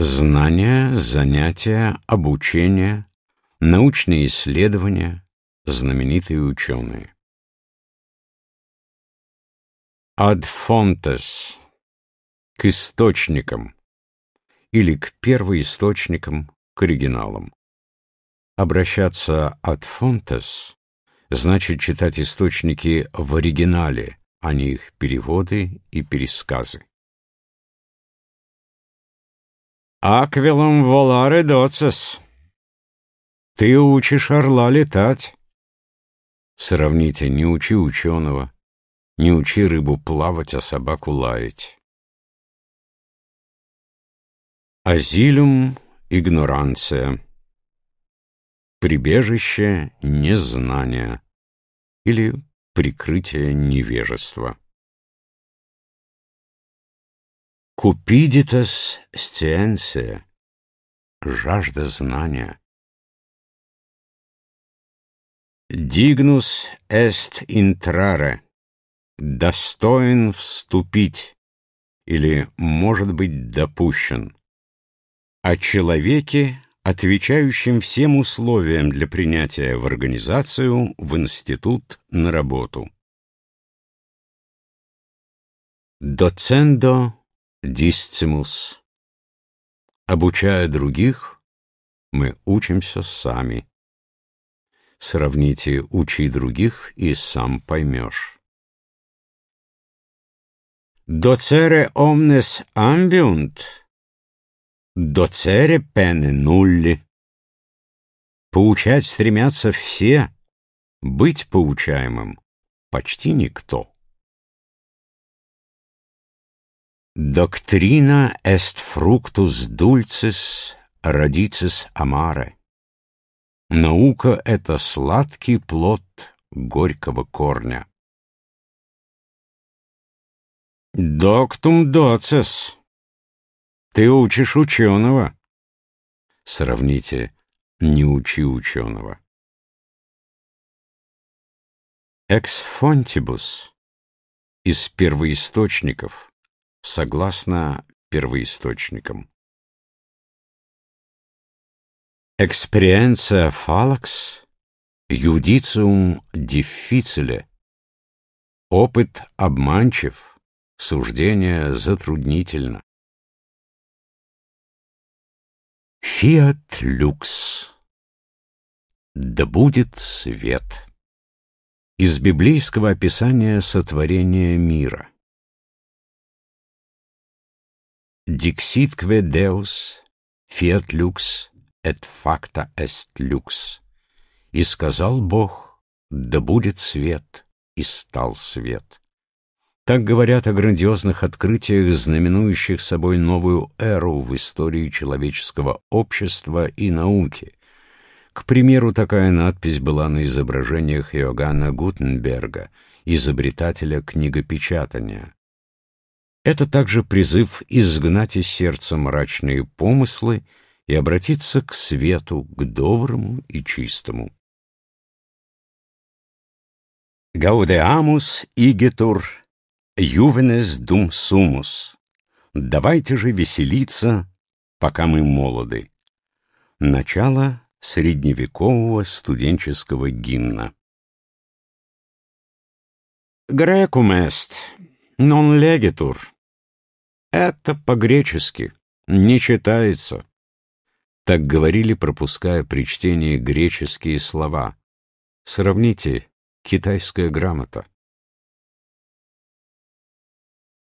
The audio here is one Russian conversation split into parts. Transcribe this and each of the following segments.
Знания, занятия, обучение, научные исследования, знаменитые ученые. Ad fontes — к источникам или к первоисточникам, к оригиналам. Обращаться ad fontes значит читать источники в оригинале, а не их переводы и пересказы. Аквилом воларе доцес. Ты учишь орла летать. Сравните, не учи ученого, не учи рыбу плавать, а собаку лаять. Азилюм игноранция. Прибежище незнания или прикрытие невежества. Купидитас сциенция — жажда знания. Дигнус эст интраре — достоин вступить или, может быть, допущен. О человеке, отвечающем всем условиям для принятия в организацию, в институт, на работу. Доцендо Дисцимус. Обучая других, мы учимся сами. Сравните «учи других» и «сам поймешь». Доцере omnes ambiunt, доцере pene nulli. Поучать стремятся все, быть поучаемым почти никто. Доктрина est fructus dulcis radicis amare. Наука — это сладкий плод горького корня. Доктум доцес. Ты учишь ученого. Сравните «не учи ученого». Экс фонтибус из первоисточников согласно первоисточникам. Экспerientia фалакс юдициум difficile. Опыт обманчив, суждение затруднительно. Фиат люкс. Да будет свет. Из библейского описания сотворения мира. Dixitque Deus, fiat lux, et facta est lux. И сказал Бог, да будет свет, и стал свет. Так говорят о грандиозных открытиях, знаменующих собой новую эру в истории человеческого общества и науки. К примеру, такая надпись была на изображениях Иоганна Гутенберга, изобретателя книгопечатания. Это также призыв изгнать из сердца мрачные помыслы и обратиться к свету, к доброму и чистому. Гаудеамус игетур, ювенес дум сумус. Давайте же веселиться, пока мы молоды. Начало средневекового студенческого гимна. Грекум эст, нон легитур. Это по-гречески, не читается. Так говорили, пропуская при чтении греческие слова. Сравните китайская грамота.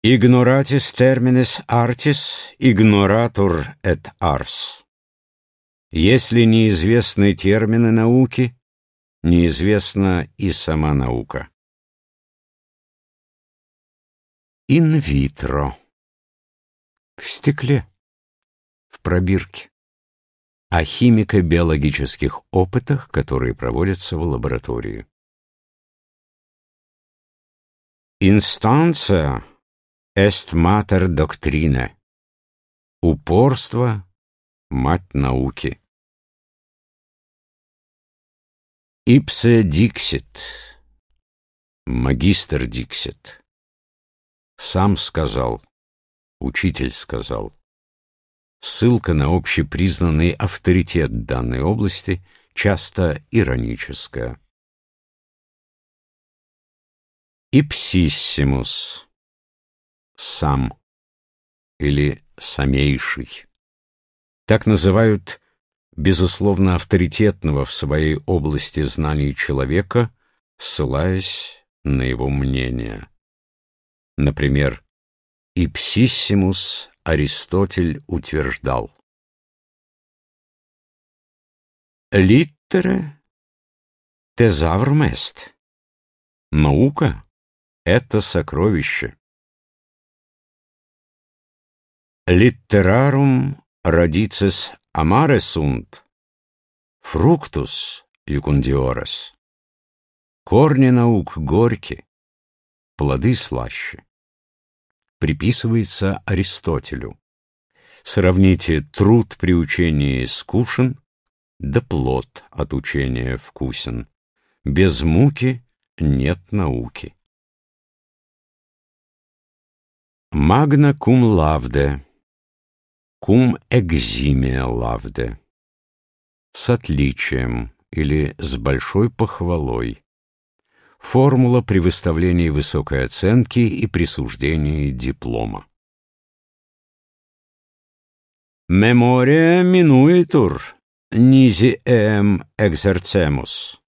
Ignoratis terminis artis, ignoratur et ars. Если неизвестны термины науки, неизвестна и сама наука. Инвитро в стекле, в пробирке, о химико-биологических опытах, которые проводятся в лаборатории. Инстанция est mater doctrine. Упорство — мать науки. Ипсе диксит. Магистр диксит. Сам сказал — Учитель сказал. ссылка на общепризнанный авторитет данной области, часто ироническая. Ипсиссимус — сам или самейший. Так называют безусловно авторитетного в своей области знаний человека, ссылаясь на его мнение. Например, «Ипсиссимус» Аристотель утверждал. «Литтере тезаврум эст» — наука — это сокровище. «Литтерарум радицес amare sunt, fructus юкундиорес». Корни наук горьки, плоды слаще. Приписывается Аристотелю. Сравните труд при учении скушен, да плод от учения вкусен. Без муки нет науки. Магна кум лавде, кум экзимия лавде. С отличием или с большой похвалой. Формула при выставлении высокой оценки и присуждении диплома. Мемория минуитур, низи эм экзерцемус.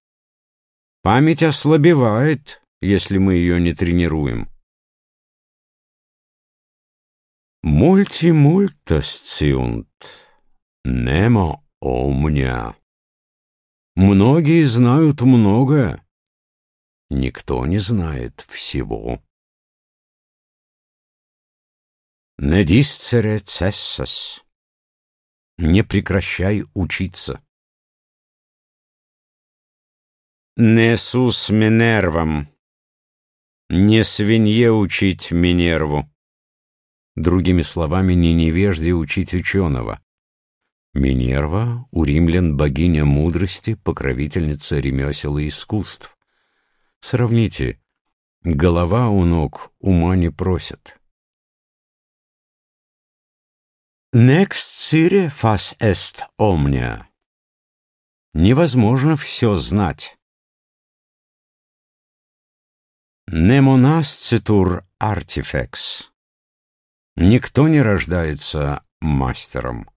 Память ослабевает, если мы ее не тренируем. Мульти мультасциунт, немо омня. Многие знают многое, никто не знает всего. Недисцере цессас. Не прекращай учиться. Несус Минервам. Не свинье учить Минерву. Другими словами, не невежде учить ученого. Минерва у римлян богиня мудрости, покровительница ремесел и искусств. Сравните. Голова у ног ума не просит. Next sire fas est omnia. Невозможно все знать. Немонасцитур артифекс. Никто не рождается мастером.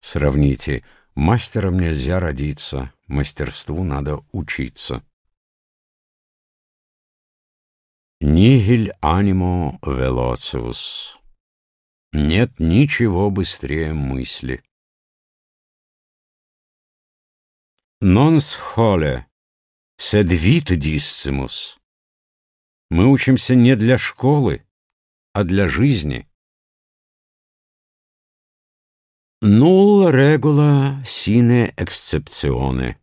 Сравните, мастером нельзя родиться, мастерству надо учиться. Нигель анимо велоциус. Нет ничего быстрее мысли. Нонс холе, sed vit Мы учимся не для школы, а для жизни. Null regula sine exceptione.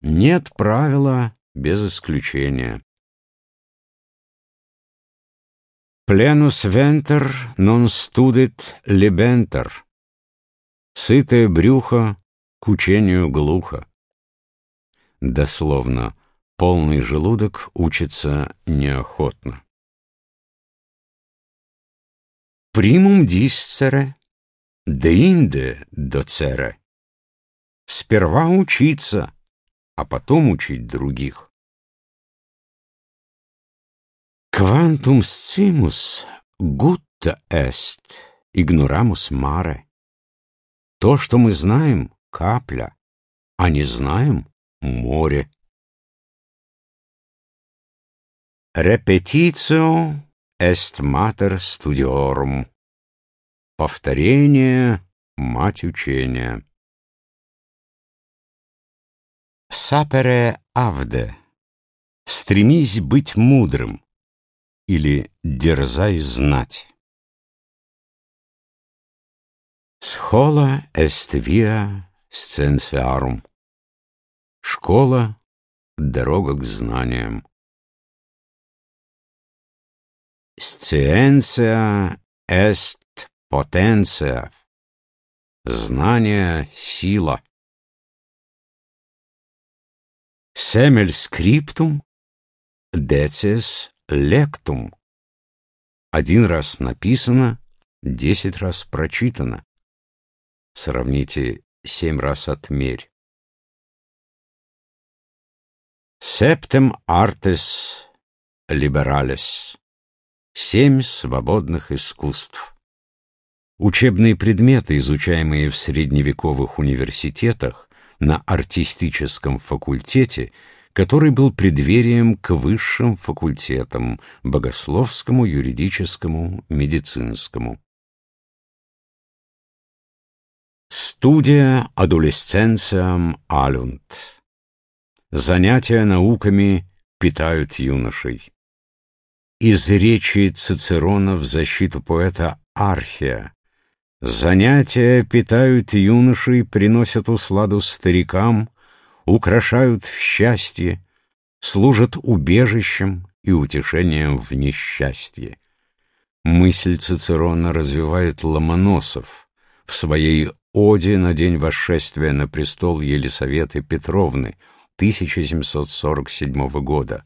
Нет правила без исключения. Пленус вентер нон студит либентер. Сытое брюхо к учению глухо. Дословно, полный желудок учится неохотно. Примум дисцере, деинде доцере. Сперва учиться, а потом учить других. Quantum scimus gutta est, ignoramus mare. То, что мы знаем, — капля, а не знаем — море. Repetitio est mater studiorum. Повторение — мать учения. Sapere avde. Стремись быть мудрым или «дерзай знать». Схола est via scientiarum. Школа — дорога к знаниям. Scientia est potentia. Знание — сила. Семель скриптум, децис лектум. Один раз написано, десять раз прочитано. Сравните семь раз отмерь. Септем артес либералес. Семь свободных искусств. Учебные предметы, изучаемые в средневековых университетах на артистическом факультете, который был преддверием к высшим факультетам – богословскому, юридическому, медицинскому. Студия адолесценциям алюнт. Занятия науками питают юношей. Из речи Цицерона в защиту поэта Архия. Занятия питают юношей, приносят усладу старикам, украшают в счастье, служат убежищем и утешением в несчастье. Мысль Цицерона развивает Ломоносов в своей оде на день восшествия на престол Елисаветы Петровны 1747 года.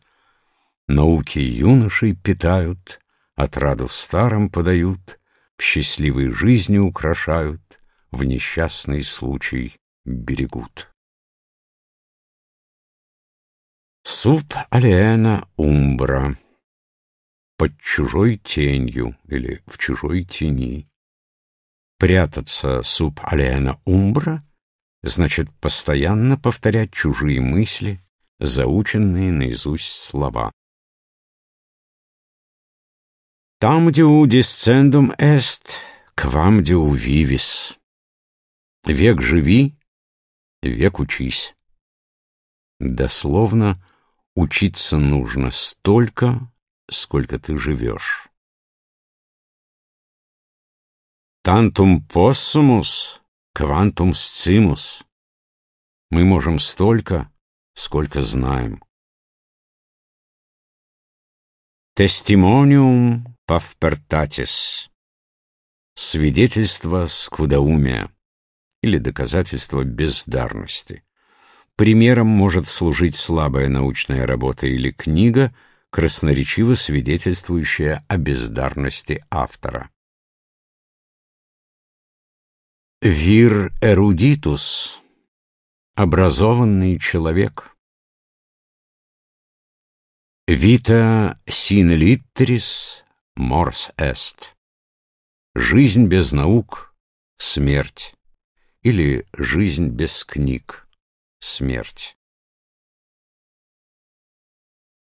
Науки юношей питают, отраду старым подают, в счастливой жизни украшают, в несчастный случай берегут. Суп алиена умбра под чужой тенью или в чужой тени. Прятаться суп алиена умбра значит постоянно повторять чужие мысли, заученные наизусть слова. Там, где у дисцендум эст, к вам, где у вивис. Век живи, век учись. Дословно, учиться нужно столько, сколько ты живешь. Тантум поссумус, квантум сцимус. Мы можем столько, сколько знаем. Тестимониум павпертатис. Свидетельство скудоумия или доказательство бездарности. Примером может служить слабая научная работа или книга, красноречиво свидетельствующая о бездарности автора. Вир эрудитус — образованный человек. Vita sin litteris mors est. Жизнь без наук — смерть. Или жизнь без книг — смерть.